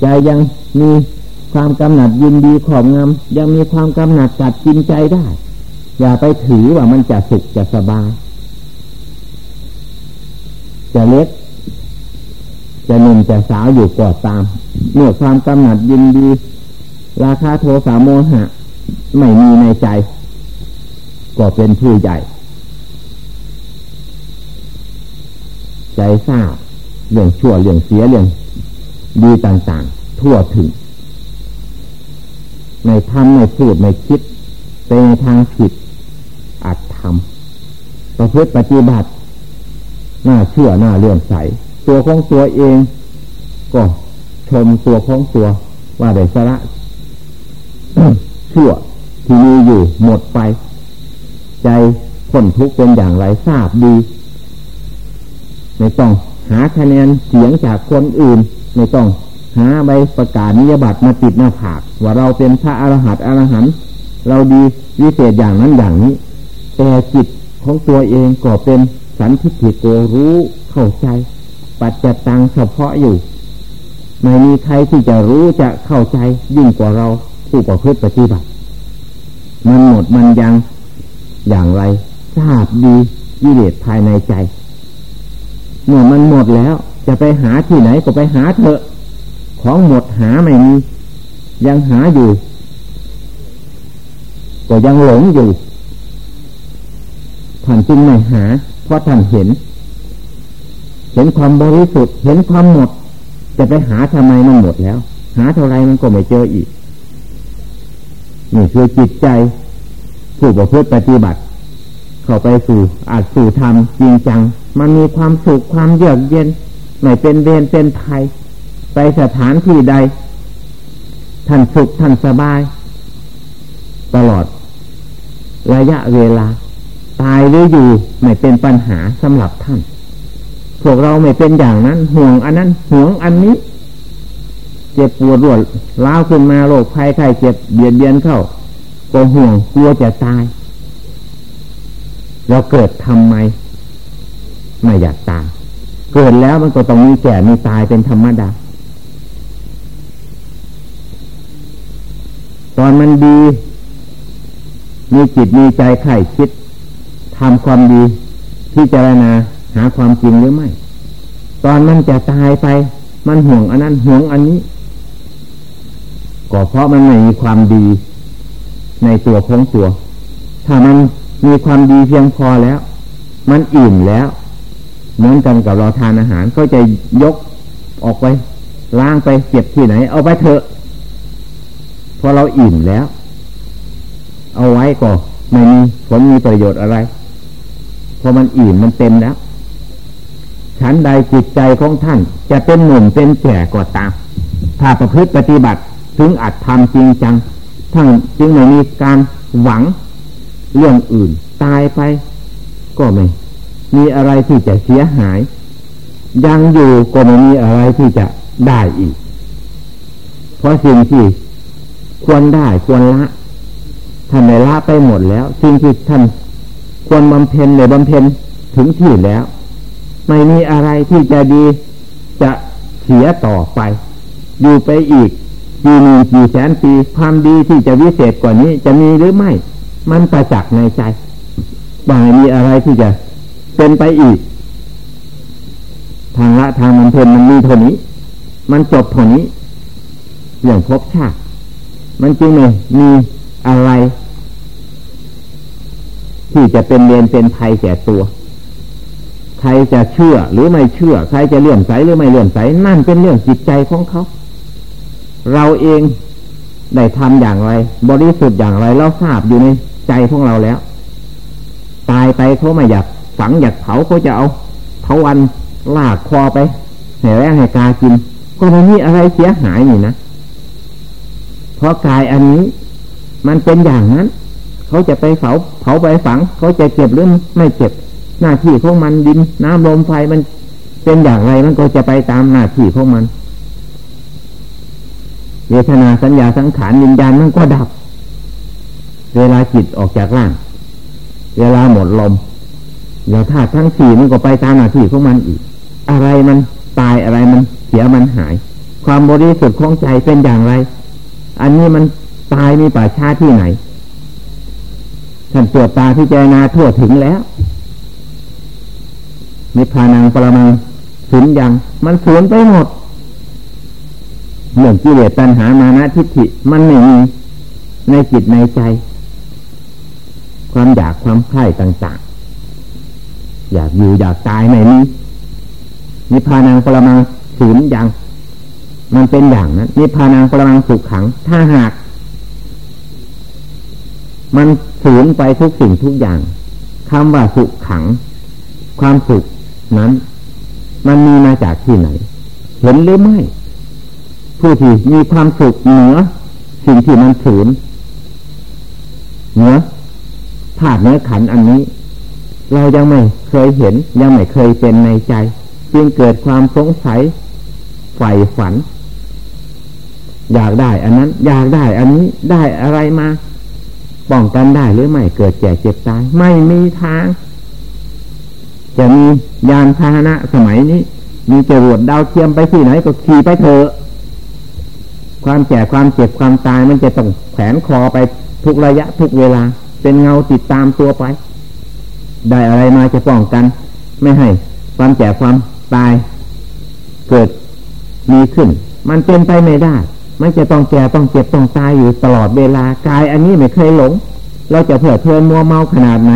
ใจยังมีความกำหนัดยินดีขอบงำยังมีความกำหนัดกัดกินใจได้ อย่าไปถือว่ามันจะสุขจะสบาย จะเล็ก จะหนุ่มจะสาวอยู่ก่อตาม เมื่อความกำหนัดยินดี ราคาโทสะโมหะ ไม่มีในใจ ก็เป็นผู้ใหญ่ ใจทราบเรื่องชั่วเรื่องเสียเรื่อง ดีต่างๆ ทั่วถึงในทำในพูดในคิดเป็นทางผิดอัดทำประพฤติปฏิบัติน่าเชื่อน่าเลื่อมใส ตัวของตัวเอง ก็ชมตัวของตัว ว่าได้สระเชื่อที่มีอยู่หมดไป ใจคนทุกข์เป็นอย่างไรทราบดี ไม่ต้องหาคะแนนเสียงจากคนอื่น ไม่ต้องหาใบประกาศนิยบัตรมาติดหน้าผากว่าเราเป็นพระอรหันต์อรหันต์เราดีวิเศษอย่างนั้นอย่างนี้ แต่จิตของตัวเองก็เป็นสันทิฏฐิโกรู้เข้าใจ ปัจจตังเฉพาะอยู่ ไม่มีใครที่จะรู้จะเข้าใจยิ่งกว่าเราผู้ประพฤติปฏิบัติมันหมดมันยังอย่างไรทราบดีวิเลศภายในใจเมื่อมันหมดแล้ว จะไปหาที่ไหนก็ไปหาเถอะ ของหมดหาไม่มี ยังหาอยู่ ก็ยังหลงอยู่ท่านจึงไม่หา เพราะท่านเห็น เห็นความบริสุทธิ์ เห็นความหมด จะไปหาทำไมมันหมดแล้ว หาเท่าไรมันก็ไม่เจออีก นี่คือจิตใจผู้ประพฤติปฏิบัติ เข้าไปสู่อาจสู่ธรรมจริงจัง มันมีความสุขความเยือกเย็น ไม่เป็นเวรเป็นภัยไปสถานที่ใด ท่านสุขท่านสบาย ตลอด ระยะเวลา ตายหรืออยู่ไม่เป็นปัญหาสำหรับท่าน พวกเราไม่เป็นอย่างนั้น ห่วงอันนั้นห่วงอันนี้ เจ็บปวดรวดล้าวขึ้นมาโรคภัยไข้เจ็บเบียดเบียนเข้าก็ห่วงกลัวจะตาย เราเกิดทำไม ไม่อยากตาย เกิดแล้วมันก็ต้องมีแก่มีตายเป็นธรรมดา ตอนมันดี มีจิตมีใจไข่คิดทำความดีพิจารณาหาความจริงหรือไม่ ตอนมันจะตายไป มันห่วงอันนั้นห่วงอันนี้ ก็เพราะมันไม่มีความดีในตัวของตัว ถ้ามันมีความดีเพียงพอแล้ว มันอิ่มแล้ว เหมือนกันกับเราทานอาหารก็จะยกออกไปล้างไปเก็บที่ไหน เอาไปเถอะพอเราอิ่มแล้ว เอาไว้ก็ไม่มีผลมีประโยชน์อะไรพอมันอิ่มมันเต็มแล้วชั้นใดจิตใจของท่าน จะเป็นหนุ่มเป็นแก่ก็ตาม ถ้าประพฤติปฏิบัติถึงอัดทำจริงจังท่านจึงไม่มีการหวังเรื่องอื่น ตายไป ก็ไม่ มีอะไรที่จะเสียหาย ยังอยู่ก็ไม่มีอะไรที่จะได้อีก เพราะสิ่งที่ควรได้ควรละท่านได้ละไปหมดแล้ว สิ่งที่ท่านควรบำเพ็ญในบำเพ็ญถึงที่แล้ว ไม่มีอะไรที่จะดีจะเสียต่อไป อยู่ไปอีกกี่หมื่นกี่แสนปีความดีที่จะวิเศษกว่านี้จะมีหรือไม่ มันประจักษ์ในใจว่ามีอะไรที่จะ เป็นไปอีก ทางละทางบำเพ็ญมันมีเท่านี้ มันจบเท่านี้อย่างพบชาติ มันจึงไม่มีอะไร ที่จะเป็นเรียนเป็นภัยแก่ตัว ใครจะเชื่อหรือไม่เชื่อ ใครจะเลื่อมใสหรือไม่เลื่อมใสนั่นเป็นเรื่องจิตใจของเขา เราเองได้ทำอย่างไร บริสุทธิ์อย่างไรเราทราบอยู่ในใจของเราแล้ว ตายไปเขาไม่อยาก ฝังอยากเผาเขาจะเอาเผาวันลากคอไปให้แรงให้กากิน ก็ไม่มีอะไรเสียหายนี่นะเพราะกายอันนี้ มันเป็นอย่างนั้น เขาจะไปเผาเผาไปฝัง เขาจะเก็บหรือไม่เก็บ หน้าที่ของมันดินน้ำลมไฟมันเป็นอย่างไรมันก็จะไปตามหน้าที่ของมันเวทนาสัญญาสังขารวิญญาณมันก็ดับ เวลาจิตออกจากร่าง เวลาหมดลม แล้วธาตุทั้งสี่มันก็ไปตามหน้าที่ของมันอีก อะไรมันตายอะไรมันเสียมันหาย ความบริสุทธิ์ของใจเป็นอย่างไร อันนี้มันตายมีป่าชาที่ไหนท่านตรวจตาพิจารณาทั่วถึงแล้วนิพพานังปรมังสูญยังมันสูญไปหมดเรื่องกิเลสตัณหามานะทิฏฐิมันไม่มีในจิตในใจ ความอยากความใคร่ต่าง ๆ อยากอยู่อยากตายไม่มีนิพพานังปรมังสูญยังมันเป็นอย่างนั้นนิพพานังปรมังสุขขัง ถ้าหาก มันสูญไปทุกสิ่งทุกอย่างคำว่าสุขขัง ความสุขนั้น มันมีมาจากที่ไหน เห็นหรือไม่ ผู้ที่มีความสุขเหนือสิ่งที่มันสูญเหนือธาตุเนื้อขันอันนี้ เรายังไม่เคยเห็น ยังไม่เคยเป็นในใจ จึงเกิดความสงสัยใฝ่ฝัน อยากได้อันนั้น อยากได้อันนี้ได้อะไรมาป้องกันได้หรือไม่เกิดแก่เจ็บตายไม่มีทาง จะมียานพาหนะสมัยนี้ มีจรวดดาวเทียมไปที่ไหนก็ขี่ไปเถอะความแก่ความเจ็บความตายมันจะต้องแขวนคอไปทุกระยะทุกเวลา เป็นเงาติดตามตัวไป ได้อะไรมาจะป้องกัน ไม่ให้ความแก่ความตาย เกิดมีขึ้น มันเป็นไปไม่ได้มันจะต้องแก่ต้องเจ็บต้องตายอยู่ตลอดเวลากายอันนี้ไม่เคยหลง เราจะเผื่อเพลินมัวเมาขนาดไหน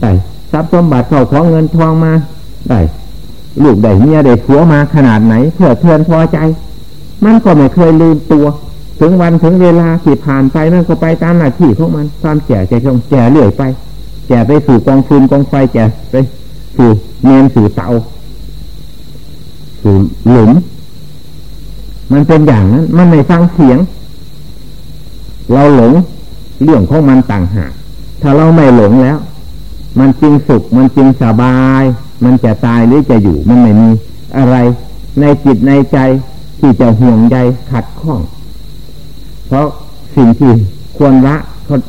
ได้ทรัพย์สมบัติเข้าของเงินทองมาได้ลูกได้เมียได้ผัวมาขนาดไหนเผื่อเพลินพอใจ มันก็ไม่เคยลืมตัว ถึงวันถึงเวลาที่ผ่านไปมันก็ไปตามหน้าที่ของมันความแก่จะต้องแก่เรื่อยไป แก่ไปสู่กองฟืนกองไฟแก่ไปสู่เมนสู่เตาสู่หลุม มันเป็นอย่างนั้น มันไม่ฟังเสียง เราหลงเรื่องของมันต่างหากถ้าเราไม่หลงแล้ว มันจริงสุข มันจริงสบาย มันจะตายหรือจะอยู่มันไม่มีอะไรในจิตในใจที่จะห่วงใยขัดข้อง เพราะสิ่งที่ควรละ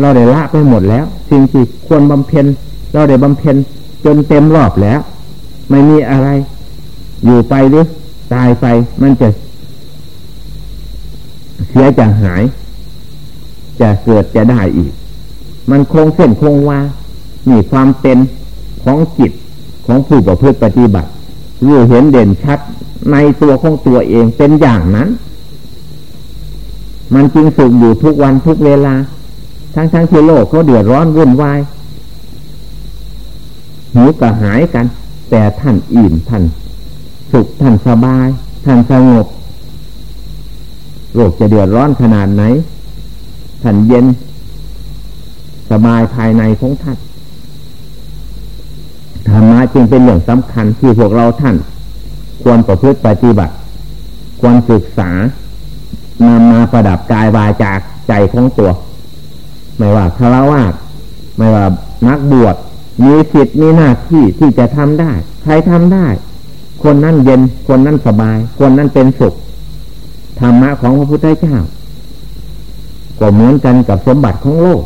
เราได้ละไปหมดแล้ว สิ่งที่ควรบำเพ็ญเราได้บำเพ็ญจนเต็มรอบแล้ว ไม่มีอะไร อยู่ไปหรือตายไปมันจะเสียจะหาย จะเกิดจะได้อีก มันคงเส้นคงวามีความเป็นของจิตของผู้ประพฤติปฏิบัติรู้เห็นเด่นชัดในตัวของตัวเองเป็นอย่างนั้น มันจริงสุขอยู่ทุกวันทุกเวลา ทั้งทั้งที่โลกเขาเดือดร้อนวุ่นวายหิวกระหายกัน แต่ท่านอิ่มท่านสุขท่านสบาย ท่านสงบโลกจะเดือดร้อนขนาดไหน ท่านเย็น สบายภายในของท่านธรรมะจึงเป็นเรื่องสำคัญที่พวกเราท่าน ควรประพฤติปฏิบัติ ควรศึกษานำมาประดับกายวาจากใจของตัว ไม่ว่าคารวะไม่ว่านักบวชมีสิทธิ์มีหน้าที่ที่จะทำได้ ใครทำได้ คนนั้นเย็น คนนั้นสบาย คนนั้นเป็นสุขธรรมะของพระพุทธเจ้าก็เหมือนกันกับสมบัติของโลก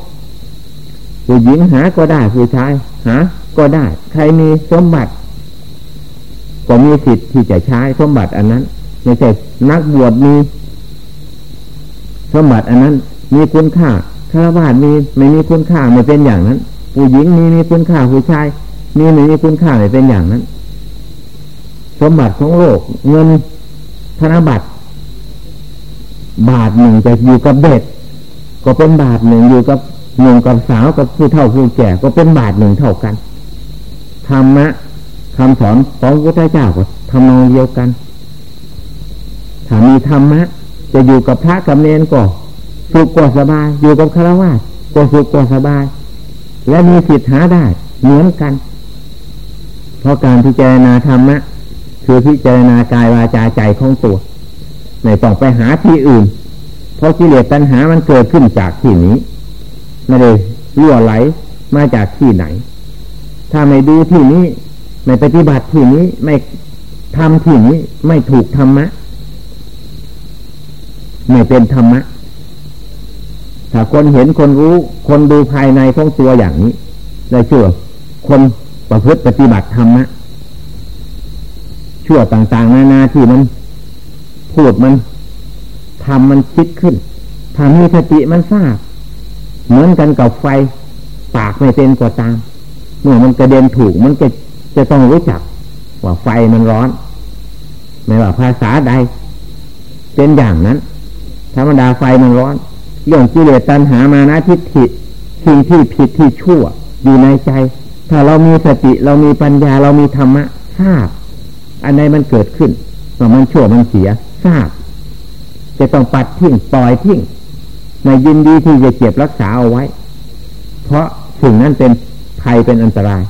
ผู้หญิงหาก็ได้ ผู้ชายหา ก็ได้ ใครมีสมบัติ ก็มีสิทธิ์ที่จะใช้สมบัติอันนั้นไม่ใช่นักบวชมี สมบัติอันนั้นมีคุณค่า ฆราวาสมีไม่มีคุณค่าไม่เป็นอย่างนั้น ผู้หญิงมีมีคุณค่าผู้ชาย มีไม่มีคุณค่าไม่เป็นอย่างนั้น สมบัติของโลกเงินธนบัตร บาทหนึ่งจะอยู่กับเด็กก็เป็นบาทหนึ่งอยู่กับหนุ่มกับสาวกับผู้เฒ่าผู้แก่ก็เป็นบาทหนึ่งเท่ากันธรรมะคำสอนของพระพุทธเจ้าก็ทำนองเดียวกันถ้ามีธรรมะจะอยู่กับพระกับเนนก็ สุขก็สบาย อยู่กับฆรวาสก็สุขก็สบาย และมีสิทธิ์หาได้เหมือนกัน เพราะการพิจารณาธรรมะคือพิจารณากายวาจาใจของตัวไม่ต้องไปหาที่อื่น เพราะกิเลสตัณหามันเกิดขึ้นจากที่นี้ไม่ได้ล่วไหลมาจากที่ไหน ถ้าไม่ดูที่นี้ไม่ปฏิบัติที่นี้ไม่ทำที่นี้ไม่ถูกธรรมะ ไม่เป็นธรรมะ ถ้าคนเห็นคนรู้ คนดูภายในของตัวอย่างนี้ได้เชื่อคนประพฤติปฏิบัติธรรมะชั่วต่างๆ นานาที่มันพูดมันทำมันคิดขึ้นถ้ามีสติมันทราบ เหมือนกันกับไฟ ปากไม่เป็นก็ตาม เมื่อมันกระเด็นถูกมันจะจะต้องรู้จัก ว่าไฟมันร้อน ไม่ว่าภาษาใด เป็นอย่างนั้น ธรรมดาไฟมันร้อน เรื่องกิเลสตัณหามานะทิฏฐิสิ่งที่ผิดที่ชั่ว อยู่ในใจ ถ้าเรามีสติเรามีปัญญาเรามีธรรมะทราบอันใดมันเกิดขึ้นว่ามันชั่วมันเสียทราบ จะต้องปัดทิ้งปล่อยทิ้งในยินดีที่จะเก็บรักษาเอาไว้ เพราะสิ่งนั้นเป็นภัยเป็นอันตราย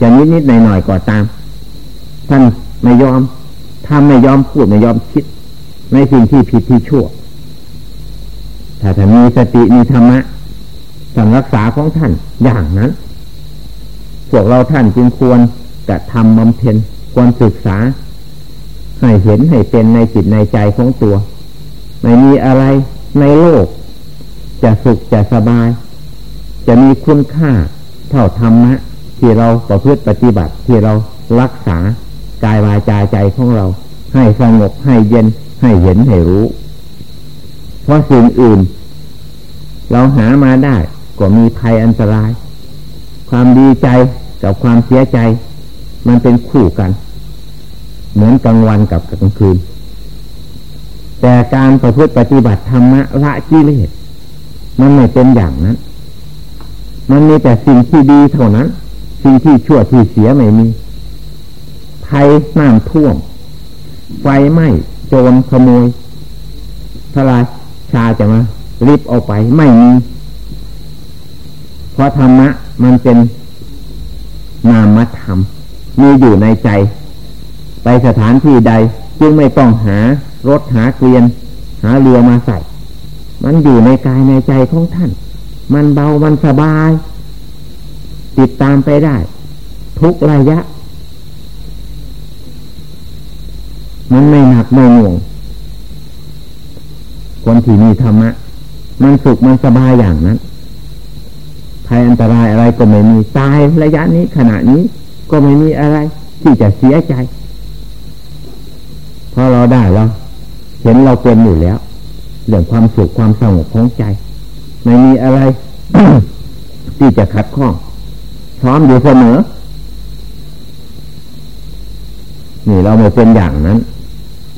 จะนิดนิดหน่อยหน่อยก็ตาม ท่านไม่ยอมทำไม่ยอมพูดไม่ยอมคิด ในสิ่งที่ผิดที่ชั่ว ถ้าถ้ามีสติมีธรรมะสั่งรักษาของท่านอย่างนั้น พวกเราท่านจึงควรกระทำบำเพ็ญควรศึกษา ให้เห็นให้เป็นในจิตในใจของตัว ไม่มีอะไรในโลก จะสุขจะสบาย จะมีคุณค่าเท่าธรรมะ ที่เราประพฤติปฏิบัติที่เรารักษากายวาจาใจของเรา ให้สงบให้เย็นให้เห็นให้รู้ เพราะสิ่งอื่น เราหามาได้ ก็มีภัยอันตราย ความดีใจกับความเสียใจ มันเป็นคู่กัน เหมือนกลางวันกับกลางคืน แต่การประพฤติปฏิบัติธรรมะละกิเลสมันไม่เป็นอย่างนั้น มันมีแต่สิ่งที่ดีเท่านั้น สิ่งที่ชั่วที่เสียไม่มี ภัยน้ำท่วม ไฟไหม้ โจรขโมยพระรา ชาจะมารีบเอาไปไม่มีเพราะธรรมะ มันเป็นนามธรรม มีอยู่ในใจ ไปสถานที่ใด จึงไม่ต้องหารถหาเกวียน หาเรือมาใส่ มันอยู่ในกายในใจของท่าน มันเบามันสบาย ติดตามไปได้ ทุกระยะ มันไม่หนักไม่หน่วง คนที่มีธรรมะ มันสุขมันสบายอย่างนั้นภัยอันตรายอะไรก็ไม่มีตายระยะนี้ขณะนี้ก็ไม่มีอะไร ที่จะเสียใจเพอเราได้เราเห็นเราเป็นอยู่แล้วเรื่องความสุขความสงบของใจ ไม่มีอะไร ที่จะขัดข้องพร้อมอยู่เสมอนี่เราไม่เป็นอย่างนั้น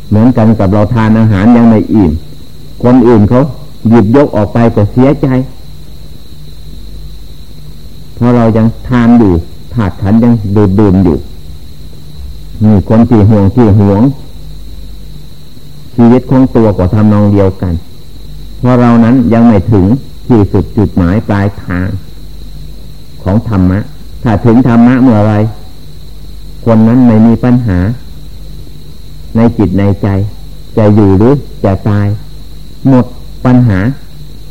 เหมือนกันกับเราทานอาหารยังไม่อิ่ม คนอื่นเขาหยิบยกออกไปก็เสียใจเพราะเรายังทานอยู่ถาดขันยังดื่มดื่มอยู่มีคนที่ห่วงที่ห่วง ชีวิตของตัวก็ทำนองเดียวกัน เพราะเรานั้นยังไม่ถึงที่สุดจุดหมายปลายทางของธรรมะ ถ้าถึงธรรมะเมื่อไร คนนั้นไม่มีปัญหา ในจิตในใจ จะอยู่หรือจะตาย หมดปัญหา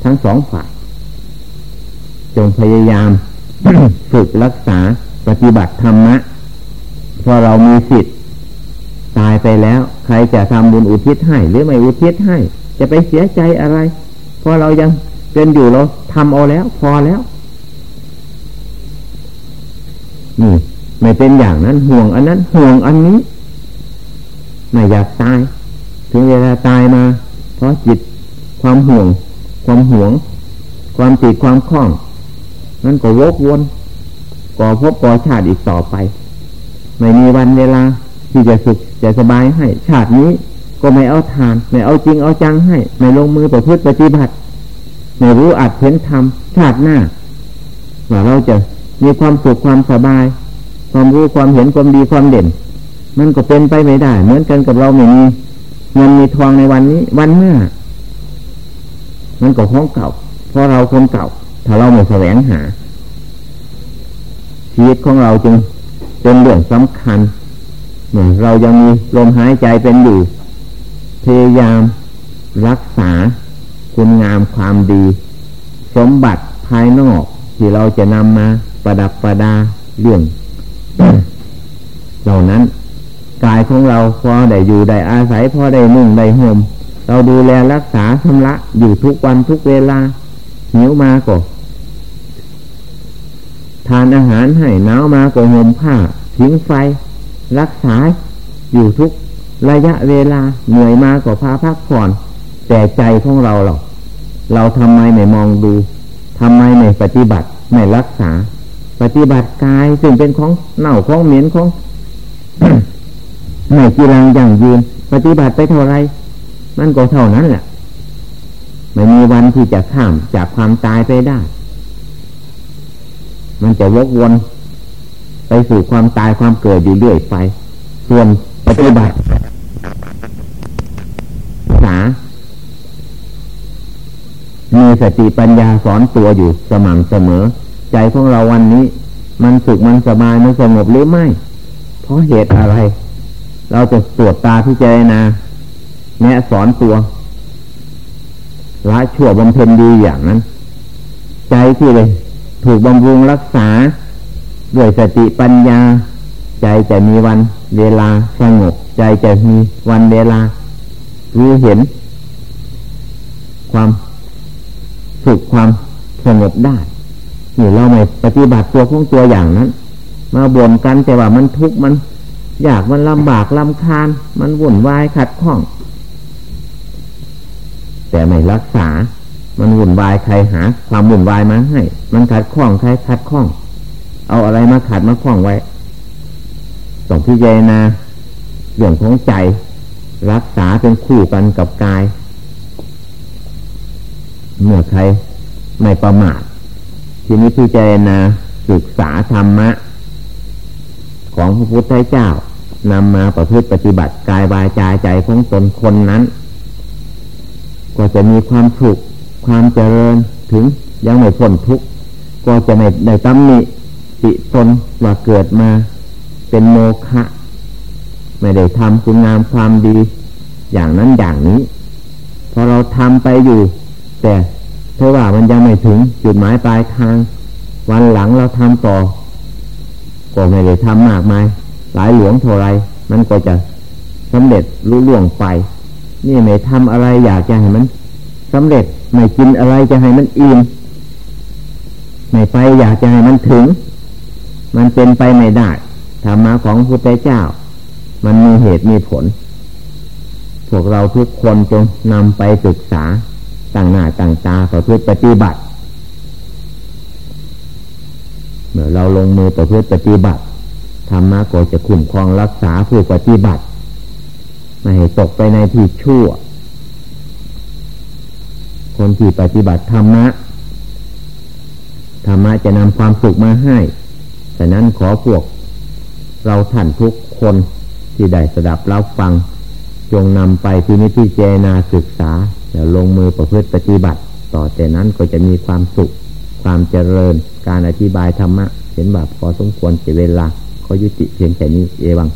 ทั้งสองฝ่าย จงพยายามฝึกรักษาปฏิบัติธรรมะพอเรามีสิทธิ์ตายไปแล้ว ใครจะทำบุญอุทิศให้ หรือไม่อุทิศให้ จะไปเสียใจอะไร เพราะเรายังเป็นอยู่เราทำเอาแล้ว พอแล้วนี่ไม่เป็นอย่างนั้นห่วงอันนั้นห่วงอันนี้ ไม่อยากตาย ถึงเวลาตายมา เพราะจิต ความห่วง ความห่วง ความติดความคล้องมันก็วกวนก่อพบก่อชาติอีกต่อไป ไม่มีวันเวลาที่จะสุขจะสบายให้ ชาตินี้ก็ไม่เอาทาน ไม่เอาจริงเอาจังให้ ไม่ลงมือประพฤติปฏิบัติ ไม่รู้อัดเห็นทำชาติหน้าว่าเราจะมีความสุขความสบาย ความรู้ความเห็นความดีความเด่น มันก็เป็นไปไม่ได้ เหมือนกันกับเราไม่มีเงินมีทองในวันนี้ วันหน้า มันก็ของเก่า เพราะเราคนเก่า ถ้าเราไม่แสวงหา ชีวิตของเราจึงเป็นเรื่องสำคัญเมื่อเรายังมีลมหายใจเป็นอยู่ พยายามรักษาคุณงามความดี สมบัติภายนอกที่เราจะนำมาประดับประดาเรื่องเหล่านั้นกายของเราพอได้อยู่ได้อาศัยพอได้นุ่งได้ห่ม เราดูแลรักษาชำระอยู่ทุกวันทุกเวลาหิวมาก็ทานอาหารให้หนาวมาก็ห่มผ้าทิ้งไฟ รักษาอยู่ทุกระยะเวลาเหนื่อยมาก็พาพักผ่อน แต่ใจของเราหรอกเราทำไมไม่มองดูทำไมไม่ปฏิบัติไม่รักษา ปฏิบัติกายซึ่งเป็นของเน่าของเหม็นของไม่กีรังอย่างยืน ปฏิบัติไปเท่าไร มันก็เท่านั้นแหละไม่มีวันที่จะข้ามจากความตายไปได้ มันจะวกวน ไปสู่ความตายความเกิดอยู่เรื่อยไป ส่วนปฏิบัติษามีสติปัญญาสอนตัวอยู่สม่ำเสมอ ใจของเราวันนี้ มันสุขมันสบายมันสงบหรือไม่ เพราะเหตุอะไร เราจะตรวจตาพิจารณา แนะสอนตัวละชั่วบำเพ็ญดีอย่างนั้น ใจที่เลย ถูกบำรุงรักษา ด้วยสติปัญญา ใจจะมีวันเวลาสงบ ใจจะมีวันเวลารู้เห็น ความสุขความสงบได้นี่เราไม่ปฏิบัติตัวของตัวอย่างนั้น มาบ่นกันแต่ว่ามันทุกข์มัน อยากมันลำบากลำคาญ มันวุ่นวายขัดข้อง แต่ไม่รักษา มันวุ่นวายใครหา ความวุ่นวายมาให้ มันขัดข้องใครขัดข้อง เอาอะไรมาขัดมาข้องไว้ต้องพิจารณาเรื่องของใจ รักษาเป็นคู่กันกับกาย เมื่อใครไม่ประมาททีนี้พิจารณาศึกษาธรรมะ ของพระพุทธเจ้านำมาประพฤติปฏิบัติกายวายใจใจของตนคนนั้น ก็จะมีความสุขความเจริญถึงยังไม่พ้นทุกข์ก็จะไม่ได้ตำหนิติตนว่าเกิดมาเป็นโมฆะไม่ได้ทำคุณงามความดี อย่างนั้นอย่างนี้ พอเราทำไปอยู่ แต่เพราะว่ามันยังไม่ถึงจุดหมายปลายทาง วันหลังเราทำต่อ ก็ไม่ได้ทำมากมาย หลายหลวงเท่าไร มันก็จะสำเร็จรู้ล่วงไป นี่ไม่ทำอะไรอยากจะให้มันสำเร็จไม่กินอะไรจะให้มันอิ่มไม่ไปอยากจะให้มันถึง มันเป็นไปไม่ได้ธรรมะของพระพุทธเจ้า มันมีเหตุมีผล พวกเราทุกคนจงนำไปศึกษาต่างหน้าต่างตาประพฤติปฏิบัติเมื่อเราลงมือประพฤติปฏิบัติธรรมะก็จะคุ้มครองรักษาผู้ปฏิบัติ ไม่ให้ตกไปในที่ชั่ว คนที่ปฏิบัติธรรมะธรรมะจะนำความสุขมาให้ฉะนั้นขอพวก เราท่านทุกคนที่ได้สดับรับฟัง จงนำไปที่นิพพิเจนาศึกษาแล้วลงมือประพฤติปฏิบัติ ต่อแต่นั้นก็จะมีความสุข ความเจริญการอธิบายธรรมะ เห็นแบบพอสมควรเสียเวลาเขายุติเพียงแค่นี้เอวัง